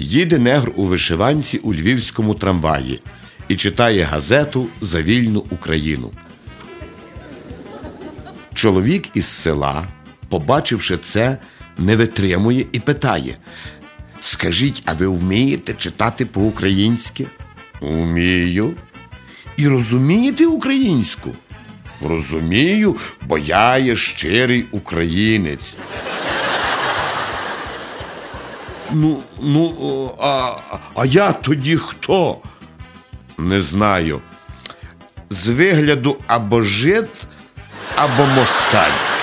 Їде негр у вишиванці у львівському трамваї і читає газету за вільну Україну. Чоловік із села, побачивши це, не витримує і питає: Скажіть, а ви вмієте читати по-українськи? Умію. І розумієте українську? Розумію, бо я є щирий українець. Ну, ну, а, а я тоді хто? Не знаю. З вигляду або жид, або москаль.